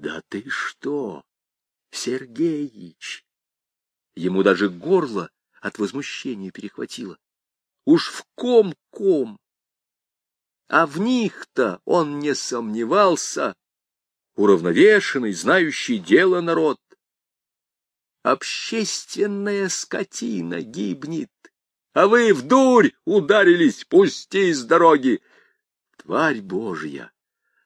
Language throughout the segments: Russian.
Да ты что, Сергеич? Ему даже горло от возмущения перехватило. Уж в ком-ком. А в них-то он не сомневался. Уравновешенный, знающий дело народ. Общественная скотина гибнет, а вы в дурь ударились, пусти с дороги. Тварь Божья,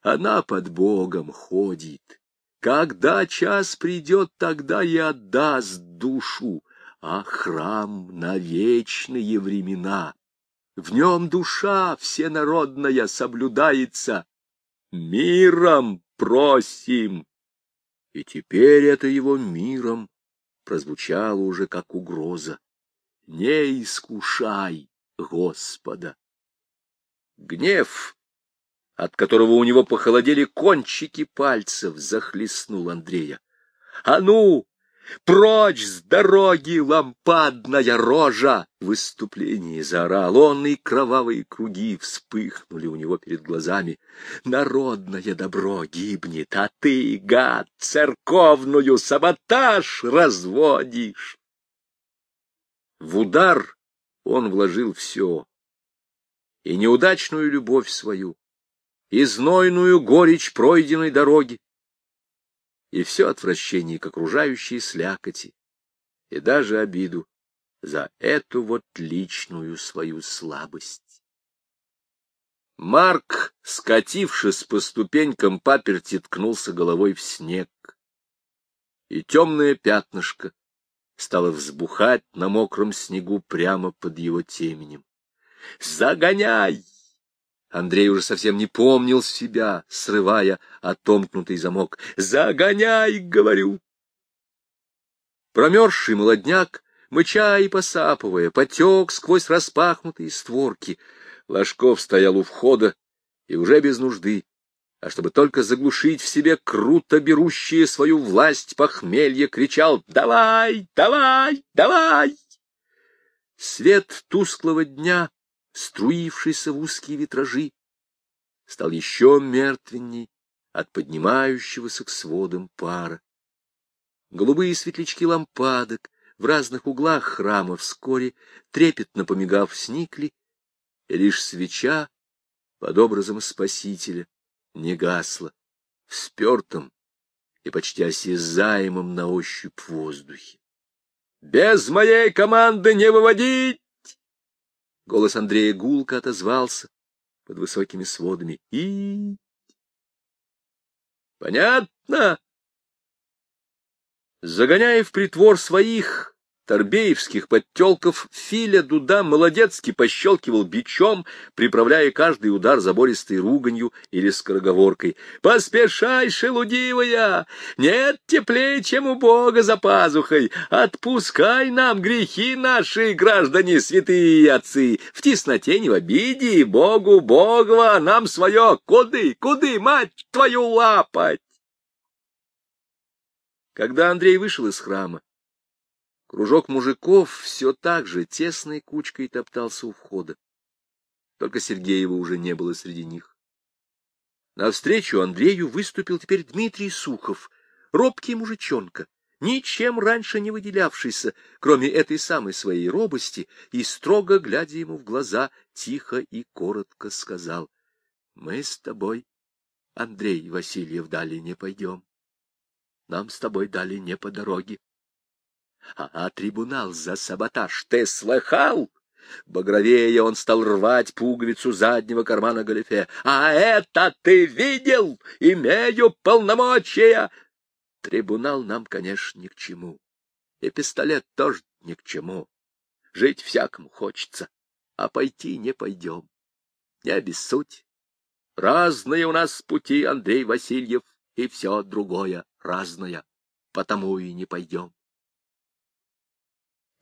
она под Богом ходит. Когда час придет, тогда и отдаст душу, а храм на вечные времена. В нем душа всенародная соблюдается. Миром просим! И теперь это его миром прозвучало уже как угроза. Не искушай Господа. Гнев, от которого у него похолодели кончики пальцев, захлестнул Андрея. — А ну, Прочь с дороги, лампадная рожа! В выступлении заорал он, и кровавые круги вспыхнули у него перед глазами. Народное добро гибнет, а ты, гад, церковную саботаж разводишь! В удар он вложил все, и неудачную любовь свою, и знойную горечь пройденной дороги, и все отвращение к окружающей слякоти, и даже обиду за эту вот личную свою слабость. Марк, скатившись по ступенькам паперти, ткнулся головой в снег, и темное пятнышко стало взбухать на мокром снегу прямо под его теменем. «Загоняй!» Андрей уже совсем не помнил себя, срывая отомкнутый замок. «Загоняй!» — говорю. Промерзший молодняк, мыча и посапывая, потек сквозь распахнутые створки. Ложков стоял у входа и уже без нужды, а чтобы только заглушить в себе круто берущее свою власть похмелье, кричал «Давай! Давай! Давай!» Свет тусклого дня струившийся в узкие витражи, стал еще мертвенней от поднимающегося к сводам пара. Голубые светлячки лампадок в разных углах храма вскоре, трепетно помигав, сникли, и лишь свеча под образом Спасителя не гасла в спертом и почти осязаемом на ощупь воздухе. «Без моей команды не выводить!» Голос Андрея гулко отозвался под высокими сводами. И... Понятно. Загоняя в притвор своих, Торбеевских подтелков Филя Дуда молодецки пощелкивал бичом, приправляя каждый удар забористой руганью или скороговоркой. «Поспешай, шелудивая! Нет теплее, чем у Бога за пазухой! Отпускай нам грехи наши, граждане святые отцы! В тесноте не в обиде, Богу Богова, нам свое! Куды, куды, мать твою, лапать!» Когда Андрей вышел из храма, Кружок мужиков все так же тесной кучкой топтался у входа. Только Сергеева уже не было среди них. Навстречу Андрею выступил теперь Дмитрий Сухов, робкий мужичонка, ничем раньше не выделявшийся, кроме этой самой своей робости, и, строго глядя ему в глаза, тихо и коротко сказал, — Мы с тобой, Андрей Васильев, далее не пойдем. Нам с тобой далее не по дороге. А, а трибунал за саботаж ты слыхал? Багровее он стал рвать пуговицу заднего кармана галифе. А это ты видел? Имею полномочия. Трибунал нам, конечно, ни к чему. И пистолет тоже ни к чему. Жить всякому хочется, а пойти не пойдем. Не обессудь. Разные у нас пути, Андрей Васильев, и все другое разное, потому и не пойдем.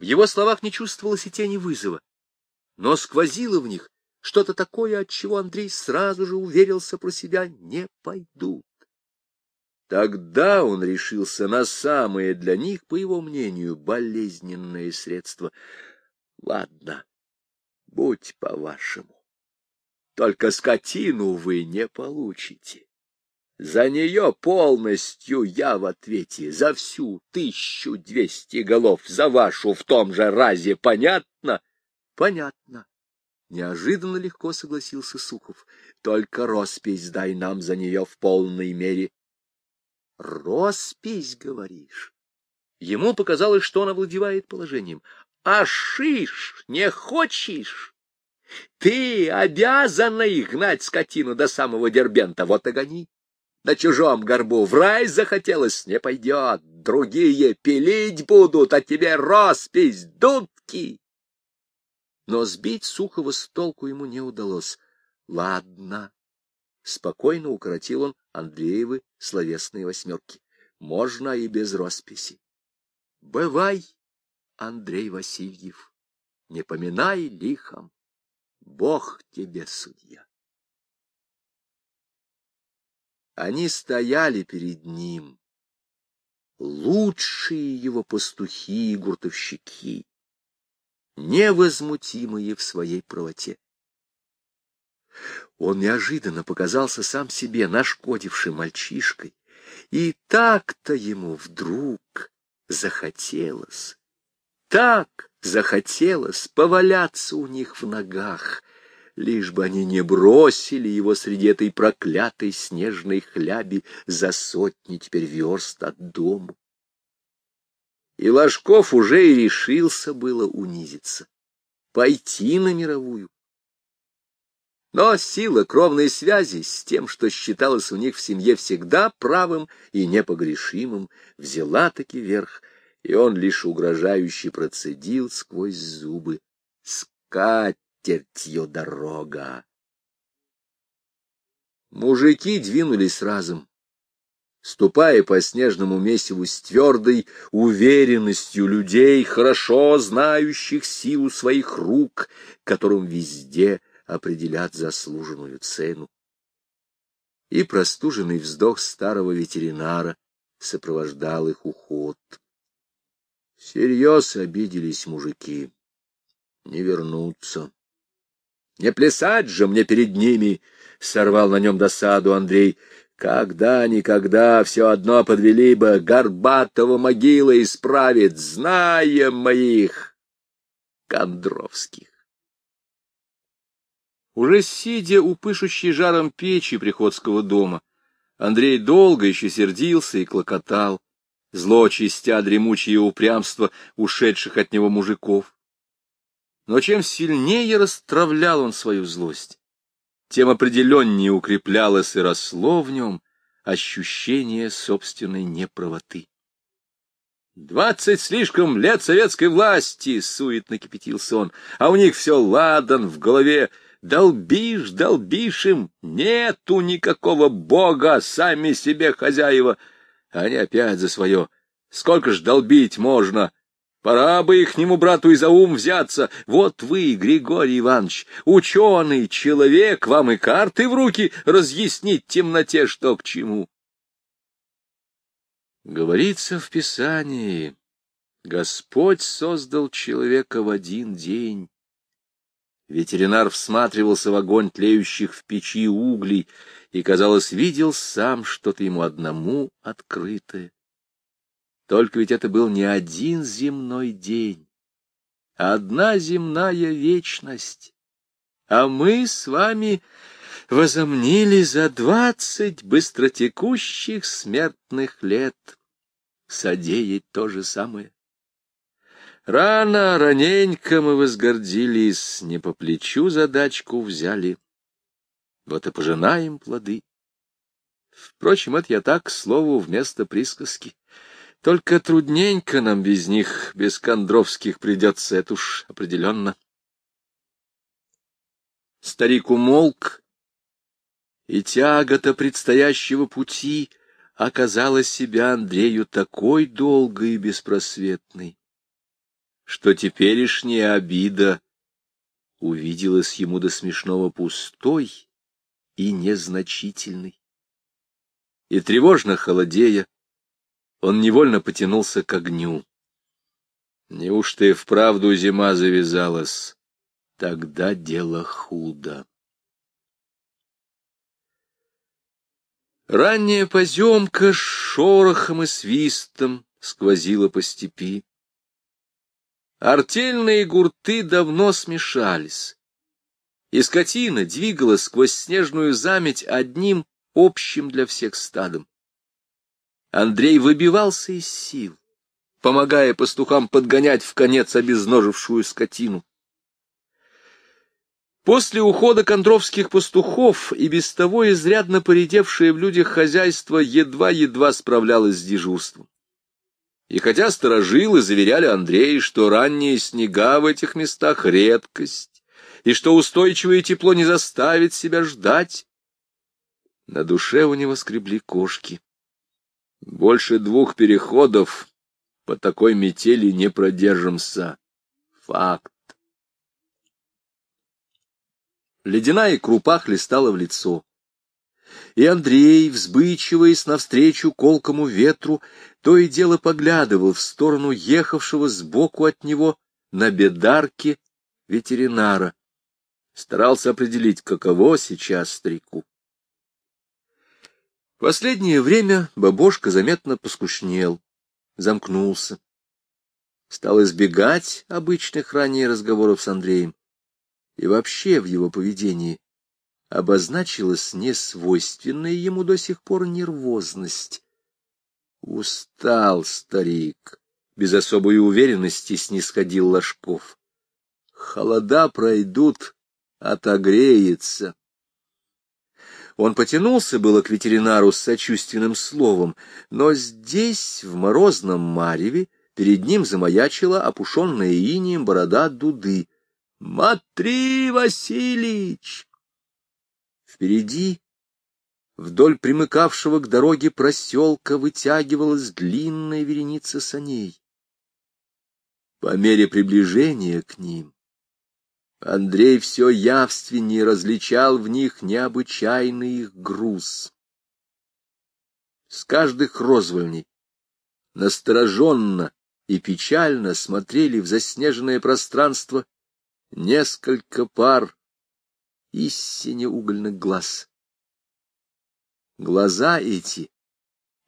В его словах не чувствовалось и тени вызова, но сквозило в них что-то такое, от чего Андрей сразу же уверился про себя «не пойдут». Тогда он решился на самое для них, по его мнению, болезненное средство. Ладно, будь по-вашему. Только скотину вы не получите. За нее полностью я в ответе, за всю тысячу двести голов, за вашу в том же разе, понятно? Понятно. Неожиданно легко согласился Сухов. Только роспись дай нам за нее в полной мере. Роспись, говоришь? Ему показалось, что он овладевает положением. А не хочешь? Ты обязана их гнать скотину до самого Дербента, вот и гони. На чужом горбу в рай захотелось, не пойдет. Другие пилить будут, а тебе роспись, дудки. Но сбить Сухого с толку ему не удалось. Ладно. Спокойно укоротил он Андреевы словесные восьмерки. Можно и без росписи. Бывай, Андрей Васильев, не поминай лихом. Бог тебе судья. Они стояли перед ним, лучшие его пастухи и гуртовщики, невозмутимые в своей правоте. Он неожиданно показался сам себе нашкодившим мальчишкой, и так-то ему вдруг захотелось, так захотелось поваляться у них в ногах, лишь бы они не бросили его среди этой проклятой снежной хляби за сотни теперь верст от дому. И Ложков уже и решился было унизиться, пойти на мировую. Но сила кровной связи с тем, что считалось у них в семье всегда правым и непогрешимым, взяла таки верх, и он лишь угрожающе процедил сквозь зубы. Скать! Тертье дорога. Мужики двинулись разом, ступая по снежному месиву с твердой уверенностью людей, хорошо знающих силу своих рук, которым везде определят заслуженную цену. И простуженный вздох старого ветеринара сопровождал их уход. Серьез обиделись мужики. Не вернуться. Не плясать же мне перед ними, — сорвал на нем досаду Андрей. Когда-никогда все одно подвели бы, Горбатого могила исправит, знаем моих Кондровских. Уже сидя у пышущей жаром печи приходского дома, Андрей долго еще сердился и клокотал, зло чистя дремучее упрямство ушедших от него мужиков. Но чем сильнее расстравлял он свою злость, тем определеннее укреплялось и росло в нем ощущение собственной неправоты. «Двадцать слишком лет советской власти!» — суетно кипятился он. «А у них все ладан в голове. Долбишь, долбишь им. Нету никакого бога, сами себе хозяева. Они опять за свое. Сколько ж долбить можно?» Пора бы ихнему брату и за ум взяться. Вот вы, Григорий Иванович, ученый человек, вам и карты в руки разъяснить темноте, что к чему. Говорится в Писании, Господь создал человека в один день. Ветеринар всматривался в огонь тлеющих в печи углей и, казалось, видел сам что-то ему одному открытое. Только ведь это был не один земной день, а одна земная вечность. А мы с вами возомнили за двадцать быстротекущих смертных лет содеять то же самое. Рано, раненько мы возгордились, не по плечу задачку взяли. Вот и пожинаем плоды. Впрочем, это я так, к слову, вместо присказки. Только трудненько нам без них, без Кондровских, придется, это уж определенно. Старик умолк, и тягота предстоящего пути оказалась себя Андрею такой долгой и беспросветной, что теперешняя обида увиделась ему до смешного пустой и незначительной. И тревожно холодея, он невольно потянулся к огню. Неужто и вправду зима завязалась? Тогда дело худо. Ранняя поземка с шорохом и свистом сквозила по степи. Артельные гурты давно смешались, и скотина двигалась сквозь снежную заметь одним общим для всех стадом. Андрей выбивался из сил, помогая пастухам подгонять в конец обезножившую скотину. После ухода кондровских пастухов и без того изрядно поредевшее в людях хозяйство едва-едва справлялось с дежурством. И хотя сторожилы заверяли Андрея, что ранние снега в этих местах — редкость, и что устойчивое тепло не заставит себя ждать, на душе у него скребли кошки. Больше двух переходов по такой метели не продержимся. Факт. Ледяная крупа хлестала в лицо. И Андрей, взбычиваясь навстречу колкому ветру, то и дело поглядывал в сторону ехавшего сбоку от него на бедарке ветеринара. Старался определить, каково сейчас старику. Последнее время бабошка заметно поскушнел, замкнулся. Стал избегать обычных ранее разговоров с Андреем и вообще в его поведении обозначилась несвойственная ему до сих пор нервозность. Устал старик, без особой уверенности снисходил Ложков. Холода пройдут, отогреется. Он потянулся было к ветеринару с сочувственным словом, но здесь, в морозном мареве, перед ним замаячила опушенная инием борода дуды. Матри Васильич! Впереди, вдоль примыкавшего к дороге проселка, вытягивалась длинная вереница саней. По мере приближения к ним Андрей все явственнее различал в них необычайный их груз. С каждых розвольней настороженно и печально смотрели в заснеженное пространство несколько пар истине угольных глаз. Глаза эти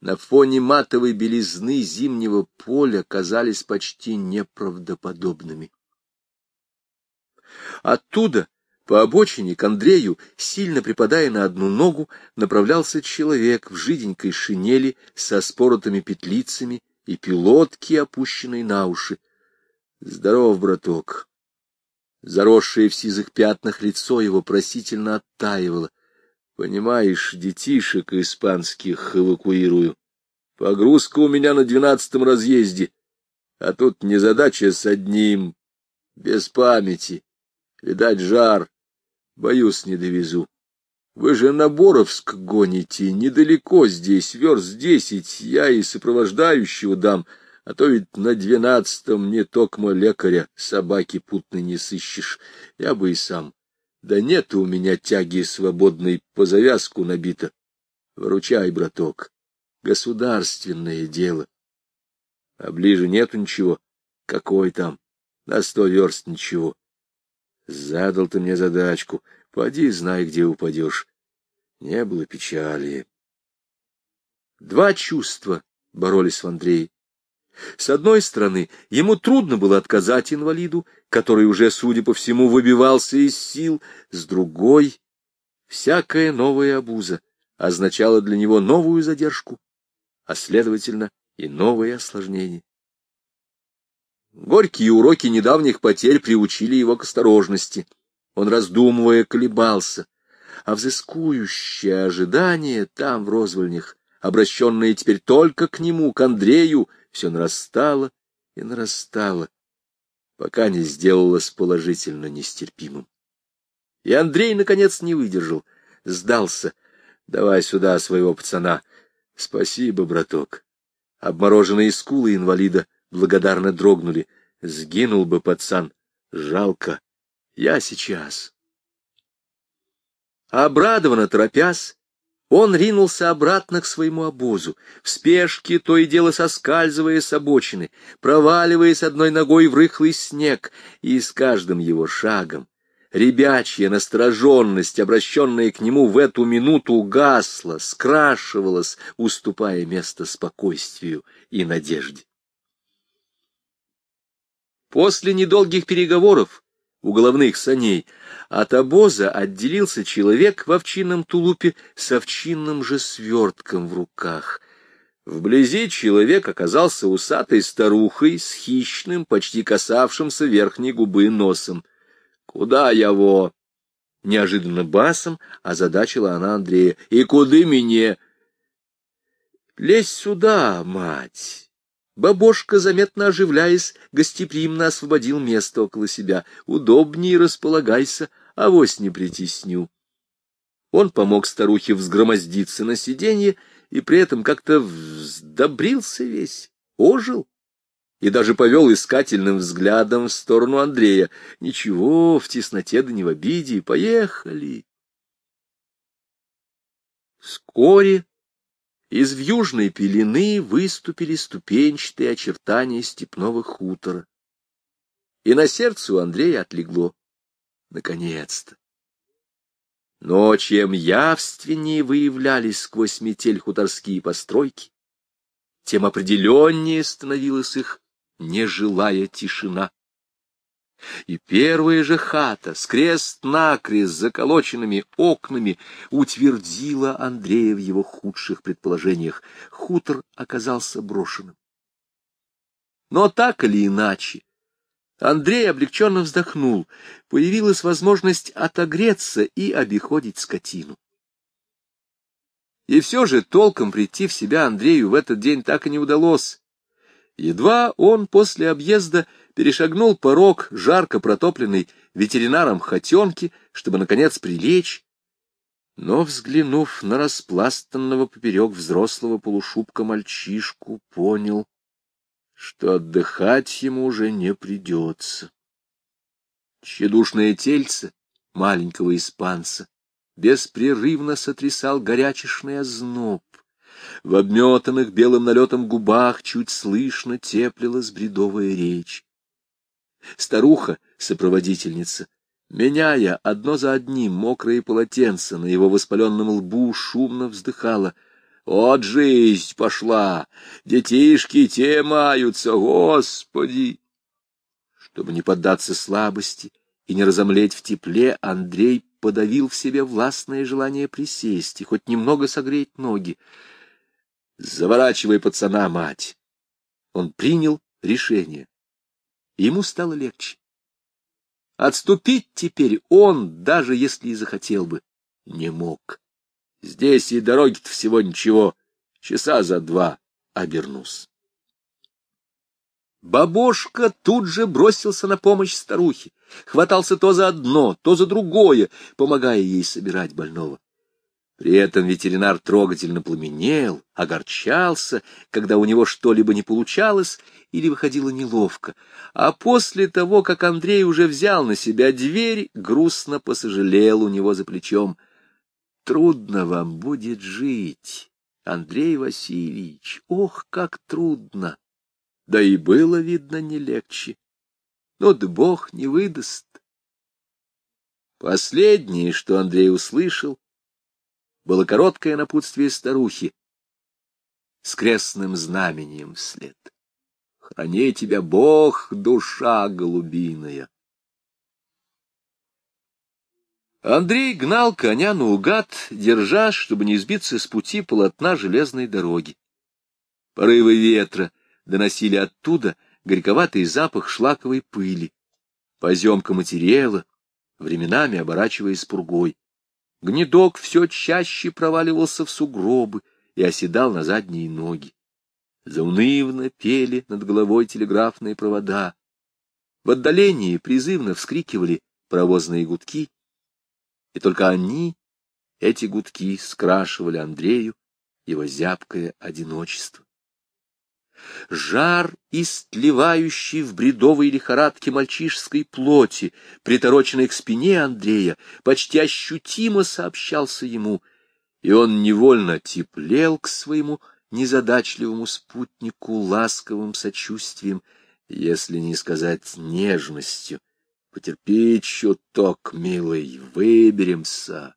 на фоне матовой белизны зимнего поля казались почти неправдоподобными. Оттуда, по обочине, к Андрею, сильно припадая на одну ногу, направлялся человек в жиденькой шинели со споротыми петлицами и пилотки, опущенной на уши. — Здоров, браток! Заросшее в сизых пятнах лицо его просительно оттаивало. Понимаешь, детишек испанских эвакуирую. Погрузка у меня на двенадцатом разъезде, а тут незадача с одним, без памяти. Видать, жар. Боюсь, не довезу. Вы же на Боровск гоните, недалеко здесь, верст десять, я и сопровождающего дам — а то ведь на двенадцатом не токмо лекаря собаки путной не сыщешь, я бы и сам. Да нет у меня тяги свободной, по завязку набита. Выручай, браток, государственное дело. А ближе нету ничего. Какой там? На сто верст ничего. Задал ты мне задачку. Поди, знай, где упадешь. Не было печали. Два чувства боролись в Андрее. С одной стороны, ему трудно было отказать инвалиду, который уже, судя по всему, выбивался из сил, с другой, всякая новая обуза означала для него новую задержку, а, следовательно, и новые осложнения. Горькие уроки недавних потерь приучили его к осторожности. Он, раздумывая, колебался, а взыскующее ожидание там, в розвольнях, обращенное теперь только к нему, к Андрею, все нарастало и нарастало, пока не сделалось положительно нестерпимым. И Андрей, наконец, не выдержал, сдался. «Давай сюда своего пацана». «Спасибо, браток». Обмороженные скулы инвалида благодарно дрогнули. Сгинул бы пацан. Жалко. Я сейчас. Обрадованно торопясь, он ринулся обратно к своему обозу, в спешке то и дело соскальзывая с обочины, проваливаясь одной ногой в рыхлый снег, и с каждым его шагом Ребячья настороженность, обращенная к нему в эту минуту, гасла, скрашивалась, уступая место спокойствию и надежде. После недолгих переговоров у головных саней от обоза отделился человек в овчинном тулупе с овчинным же свертком в руках. Вблизи человек оказался усатой старухой с хищным, почти касавшимся верхней губы носом. Куда его? Неожиданно басом озадачила она Андрея. И куды мне? Лезь сюда, мать. Бабошка, заметно оживляясь, гостеприимно освободил место около себя. Удобнее располагайся, авось не притесню. Он помог старухе взгромоздиться на сиденье и при этом как-то вздобрился весь, ожил и даже повел искательным взглядом в сторону Андрея. Ничего, в тесноте да не в обиде, поехали. Вскоре из вьюжной пелены выступили ступенчатые очертания степного хутора. И на сердце у Андрея отлегло. Наконец-то! Но чем явственнее выявлялись сквозь метель хуторские постройки, тем определеннее становилась их нежилая тишина. И первая же хата с крест-накрест заколоченными окнами утвердила Андрея в его худших предположениях. Хутор оказался брошенным. Но так или иначе, Андрей облегченно вздохнул. Появилась возможность отогреться и обиходить скотину. И все же толком прийти в себя Андрею в этот день так и не удалось. Едва он после объезда перешагнул порог жарко протопленной ветеринаром хотенки, чтобы, наконец, прилечь, но, взглянув на распластанного поперек взрослого полушубка мальчишку, понял, что отдыхать ему уже не придется. Тщедушное тельце маленького испанца беспрерывно сотрясал горячешный озноб. В обметанных белым налетом губах чуть слышно теплилась бредовая речь. Старуха, сопроводительница, меняя одно за одним мокрые полотенца на его воспаленном лбу, шумно вздыхала. «Вот жизнь пошла! Детишки те маются, Господи!» Чтобы не поддаться слабости и не разомлеть в тепле, Андрей подавил в себе властное желание присесть и хоть немного согреть ноги. Заворачивай пацана, мать. Он принял решение. Ему стало легче. Отступить теперь он, даже если и захотел бы, не мог. Здесь и дороги-то всего ничего, часа за два обернусь. Бабошка тут же бросился на помощь старухе, хватался то за одно, то за другое, помогая ей собирать больного. При этом ветеринар трогательно пламенел, огорчался, когда у него что-либо не получалось или выходило неловко, а после того, как Андрей уже взял на себя дверь, грустно посожалел у него за плечом. «Трудно вам будет жить, Андрей Васильевич, ох, как трудно!» Да и было, видно, не легче. Но да Бог не выдаст. Последнее, что Андрей услышал, было короткое напутствие старухи с крестным знамением вслед. Храни тебя Бог, душа голубиная. Андрей гнал коня наугад, держа, чтобы не сбиться с пути полотна железной дороги. Порывы ветра доносили оттуда горьковатый запах шлаковой пыли. Поземка материала, временами оборачиваясь пургой. Гнедок все чаще проваливался в сугробы и оседал на задние ноги. Заунывно пели над головой телеграфные провода. В отдалении призывно вскрикивали паровозные гудки, и только они, эти гудки, скрашивали Андрею его зябкое одиночество. Жар, истлевающий в бредовой лихорадке мальчишеской плоти, притороченный к спине Андрея, почти ощутимо сообщался ему, и он невольно теплел к своему незадачливому спутнику ласковым сочувствием, если не сказать нежностью, Потерпи чуток, милый, выберемся.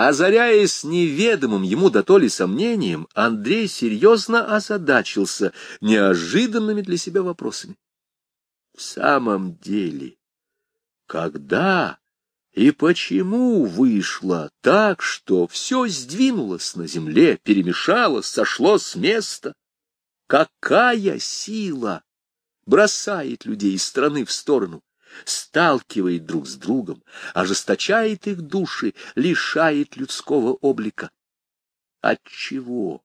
Озаряясь неведомым ему дотоле сомнением, Андрей серьезно озадачился неожиданными для себя вопросами. В самом деле, когда и почему вышло так, что все сдвинулось на земле, перемешалось, сошло с места? Какая сила бросает людей из страны в сторону, сталкивает друг с другом, ожесточает их души, лишает людского облика? От чего?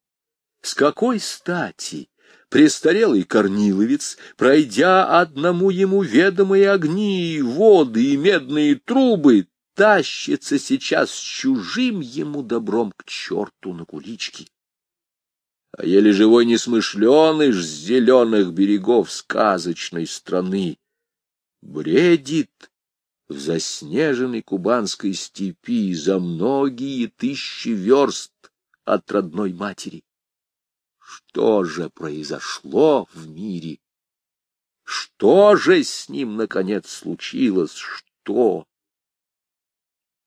С какой стати престарелый корниловец, пройдя одному ему ведомые огни, воды и медные трубы, тащится сейчас с чужим ему добром к черту на кулички? а еле живой несмышленыш с зеленых берегов сказочной страны бредит в заснеженной кубанской степи за многие тысячи верст от родной матери. Что же произошло в мире? Что же с ним, наконец, случилось? Что?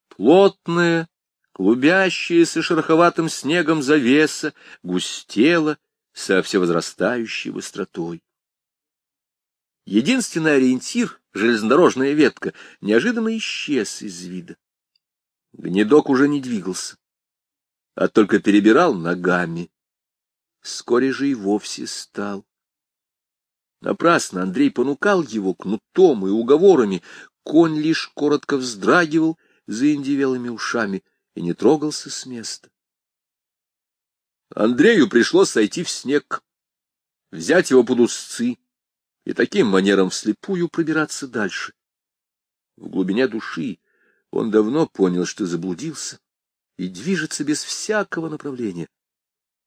Плотная, клубящаяся шероховатым снегом завеса густела со всевозрастающей быстротой. Единственный ориентир, железнодорожная ветка, неожиданно исчез из вида. Гнедок уже не двигался, а только перебирал ногами. Вскоре же и вовсе стал. Напрасно Андрей понукал его кнутом и уговорами, конь лишь коротко вздрагивал за индивелыми ушами — и не трогался с места. Андрею пришлось сойти в снег, взять его под узцы и таким манером вслепую пробираться дальше. В глубине души он давно понял, что заблудился и движется без всякого направления.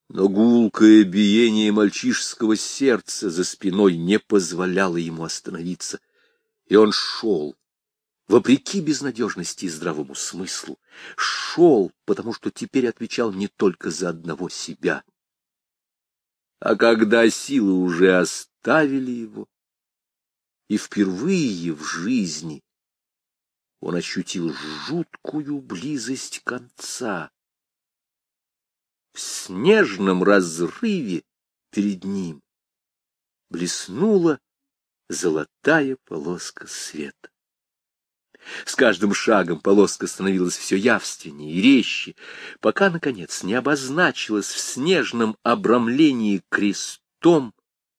Но гулкое биение мальчишеского сердца за спиной не позволяло ему остановиться, и он шел, вопреки безнадежности и здравому смыслу, шел, потому что теперь отвечал не только за одного себя. А когда силы уже оставили его, и впервые в жизни он ощутил жуткую близость конца, в снежном разрыве перед ним блеснула золотая полоска света. С каждым шагом полоска становилась все явственнее и резче, пока, наконец, не обозначилась в снежном обрамлении крестом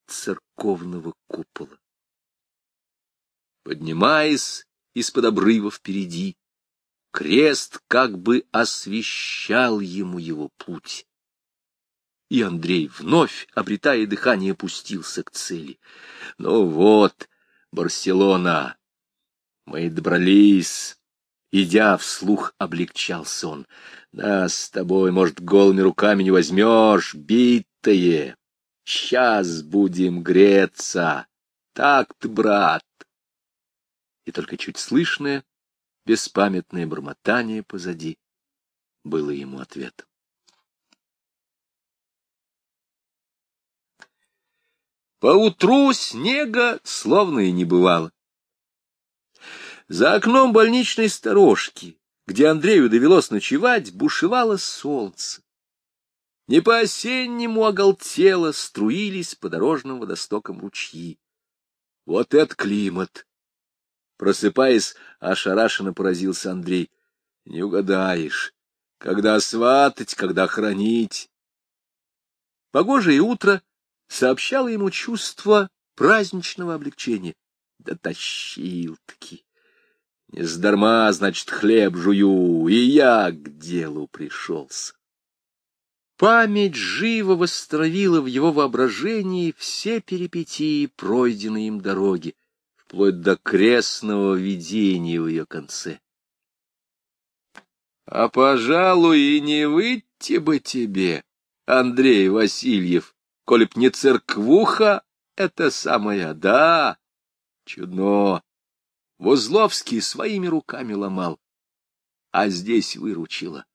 церковного купола. Поднимаясь из-под обрыва впереди, крест как бы освещал ему его путь. И Андрей, вновь обретая дыхание, пустился к цели. Ну вот, Барселона, мы добрались. Идя вслух, облегчался он. Нас с тобой, может, голыми руками не возьмешь, битое. Сейчас будем греться. Так-то, брат. И только чуть слышное, беспамятное бормотание позади было ему ответом. Поутру снега словно и не бывало. За окном больничной сторожки, где Андрею довелось ночевать, бушевало солнце. Не по-осеннему оголтело струились по дорожным водостокам ручьи. Вот это климат! Просыпаясь, ошарашенно поразился Андрей. Не угадаешь, когда сватать, когда хранить. Погожее утро сообщало ему чувство праздничного облегчения. Дотащил-таки. Сдарма, значит, хлеб жую, и я к делу пришелся. Память живо восстановила в его воображении все перипетии пройденной им дороги, вплоть до крестного видения в ее конце. А, пожалуй, и не выйти бы тебе, Андрей Васильев, коли б не церквуха, это самая, да, чудно. Возловский своими руками ломал, а здесь выручила.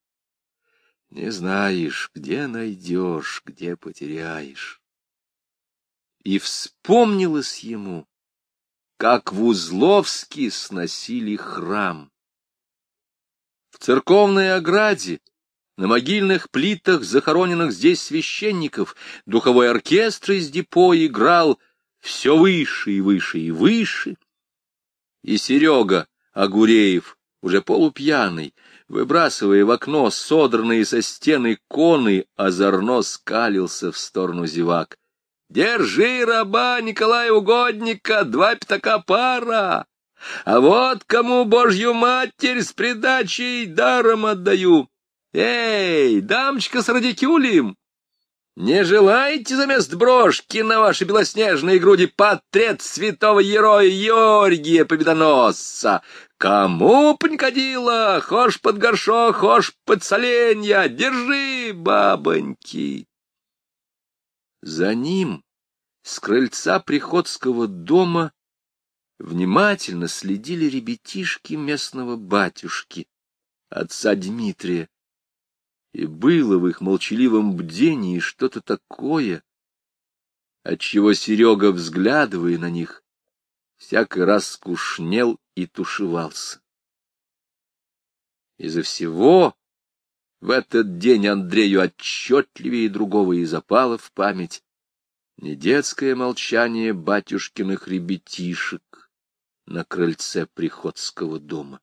Не знаешь, где найдешь, где потеряешь. И вспомнилось ему, как в Узловске сносили храм. В церковной ограде, на могильных плитах захороненных здесь священников, духовой оркестр из депо играл все выше и выше и выше. И Серега Агуреев, уже полупьяный, выбрасывая в окно содранные со стены коны, озорно скалился в сторону зевак. «Держи раба Николая Угодника, два пятака пара! А вот кому Божью Матерь с придачей даром отдаю! Эй, дамочка с радикюлем!» Не желаете замест брошки на ваши белоснежные груди портрет святого героя Георгия Победоносца? Кому панькодила, хошь под горшок, хошь под соленья, держи, бабоньки. За ним, с крыльца приходского дома, внимательно следили ребятишки местного батюшки, отца Дмитрия и было в их молчаливом бдении что-то такое, отчего Серега, взглядывая на них, всякий раз скушнел и тушевался. Из-за всего в этот день Андрею отчетливее другого и запало в память не детское молчание батюшкиных ребятишек на крыльце приходского дома.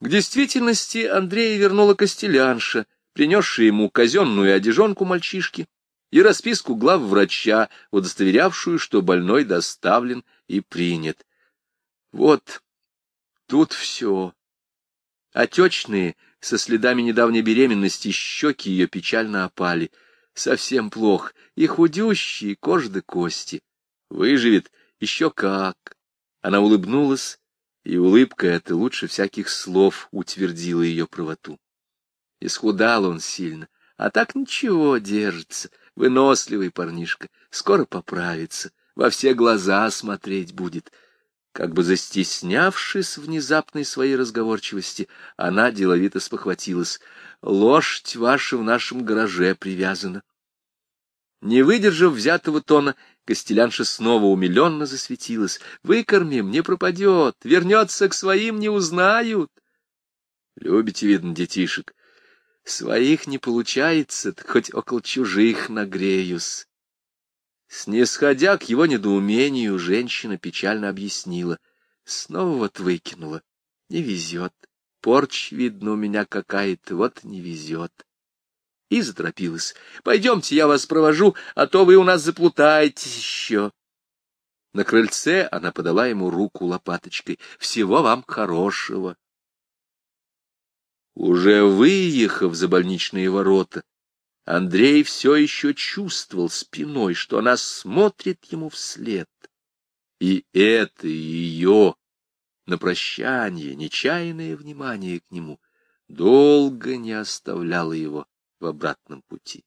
К действительности Андрея вернула костелянша, принесшая ему казенную одежонку мальчишки и расписку главврача, удостоверявшую, что больной доставлен и принят. Вот тут все. Отечные, со следами недавней беременности, щеки ее печально опали. Совсем плохо, и худющие, кожа да кости. Выживет еще как. Она улыбнулась и улыбка эта лучше всяких слов утвердила ее правоту. Исхудал он сильно, а так ничего держится, выносливый парнишка, скоро поправится, во все глаза смотреть будет. Как бы застеснявшись внезапной своей разговорчивости, она деловито спохватилась. «Лошадь ваша в нашем гараже привязана». Не выдержав взятого тона, Костелянша снова умиленно засветилась. Выкормим, не пропадет, вернется к своим, не узнают. Любите, видно, детишек. Своих не получается, так хоть около чужих нагреюсь. Снисходя к его недоумению, женщина печально объяснила. Снова вот выкинула. Не везет. Порч, видно, у меня какая-то, вот не везет и заторопилась. — Пойдемте, я вас провожу, а то вы у нас заплутаетесь еще. На крыльце она подала ему руку лопаточкой. — Всего вам хорошего. Уже выехав за больничные ворота, Андрей все еще чувствовал спиной, что она смотрит ему вслед. И это ее на прощание, нечаянное внимание к нему долго не оставляло его в обратном пути.